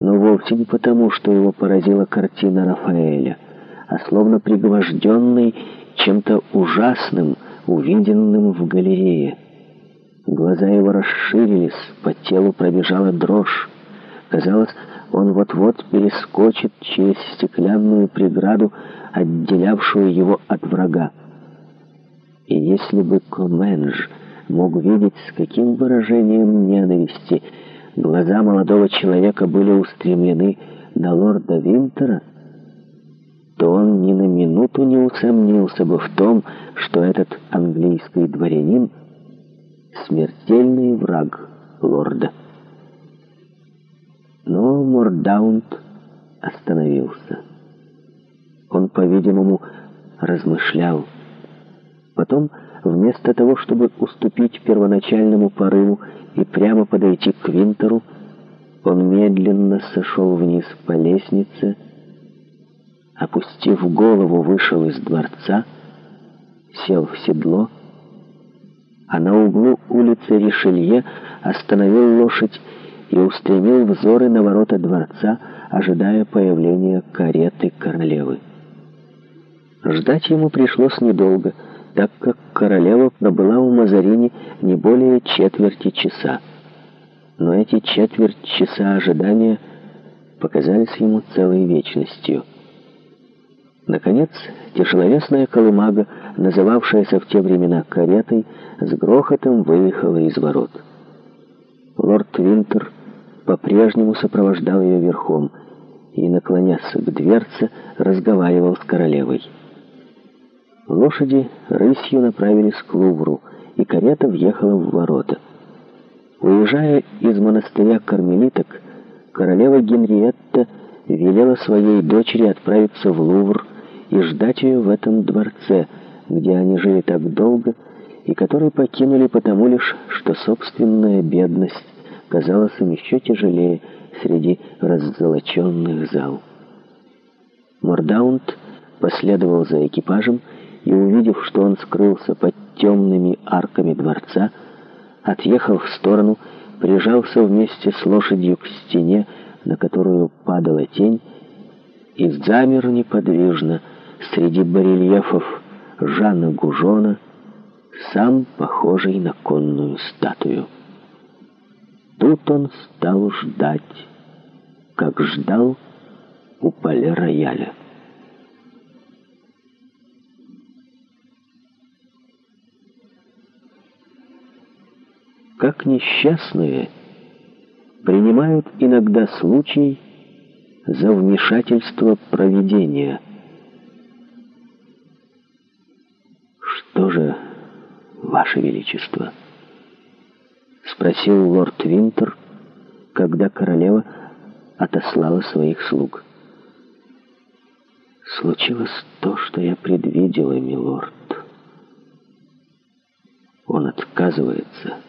но вовсе не потому, что его поразила картина Рафаэля, а словно пригвожденный чем-то ужасным, увиденным в галерее. Глаза его расширились, по телу пробежала дрожь. Казалось, он вот-вот перескочит через стеклянную преграду, отделявшую его от врага. И если бы Коменж мог видеть, с каким выражением ненависти – Глаза молодого человека были устремлены на лорда Винтера, то он ни на минуту не усомнился бы в том, что этот английский дворянин — смертельный враг лорда. Но Мордаунд остановился. Он, по-видимому, размышлял. Потом Вместо того, чтобы уступить первоначальному порыву и прямо подойти к Винтеру, он медленно сошел вниз по лестнице, опустив голову, вышел из дворца, сел в седло, а на углу улицы Ришелье остановил лошадь и устремил взоры на ворота дворца, ожидая появления кареты королевы. Ждать ему пришлось недолго — так как королева пробыла у Мазарини не более четверти часа. Но эти четверть часа ожидания показались ему целой вечностью. Наконец, тяжеловесная колымага, называвшаяся в те времена каретой, с грохотом выехала из ворот. Лорд Винтер по-прежнему сопровождал ее верхом и, наклонясь к дверце, разговаривал с королевой. Лошади рысью направились к Лувру, и карета въехала в ворота. Уезжая из монастыря кармелиток, королева Генриетта велела своей дочери отправиться в Лувр и ждать ее в этом дворце, где они жили так долго и который покинули потому лишь, что собственная бедность казалась им еще тяжелее среди раззолоченных зал. Мордаунд последовал за экипажем и, и, увидев, что он скрылся под темными арками дворца, отъехал в сторону, прижался вместе с лошадью к стене, на которую падала тень, и замер неподвижно среди барельефов Жана Гужона, сам похожий на конную статую. Тут он стал ждать, как ждал у поля рояля. как несчастные принимают иногда случай за вмешательство провидения. «Что же, Ваше Величество?» — спросил лорд Винтер, когда королева отослала своих слуг. «Случилось то, что я предвидела, милорд. Он отказывается».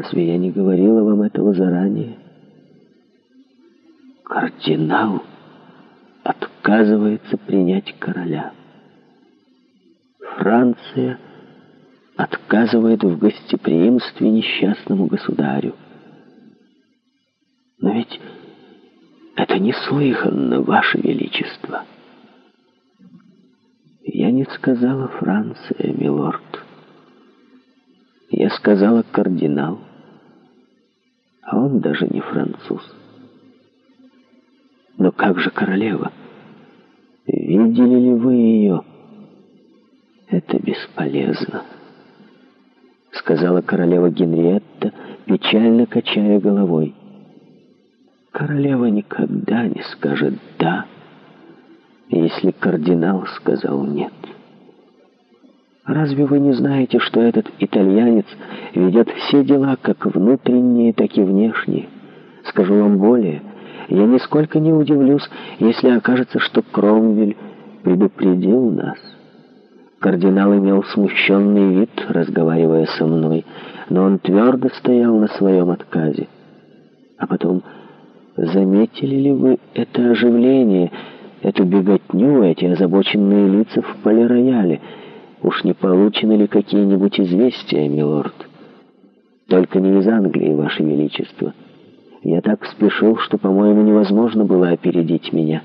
Разве я не говорила вам этого заранее? Кардинал отказывается принять короля. Франция отказывает в гостеприимстве несчастному государю. Но ведь это неслыханно, Ваше Величество. Я не сказала Франция, милорд. Я сказала кардинал а он даже не француз. Но как же королева? Видели ли вы ее? Это бесполезно, сказала королева Генриетта, печально качая головой. Королева никогда не скажет «да», если кардинал сказал «нет». Разве вы не знаете, что этот итальянец ведет все дела, как внутренние, так и внешние? Скажу вам более, я нисколько не удивлюсь, если окажется, что Кромвель предупредил нас. Кардинал имел смущенный вид, разговаривая со мной, но он твердо стоял на своем отказе. А потом, заметили ли вы это оживление, эту беготню, эти озабоченные лица в полирояле, Уж не получены ли какие-нибудь известия, милорд? Только не из Англии, Ваше Величество. Я так спешил, что, по-моему, невозможно было опередить меня».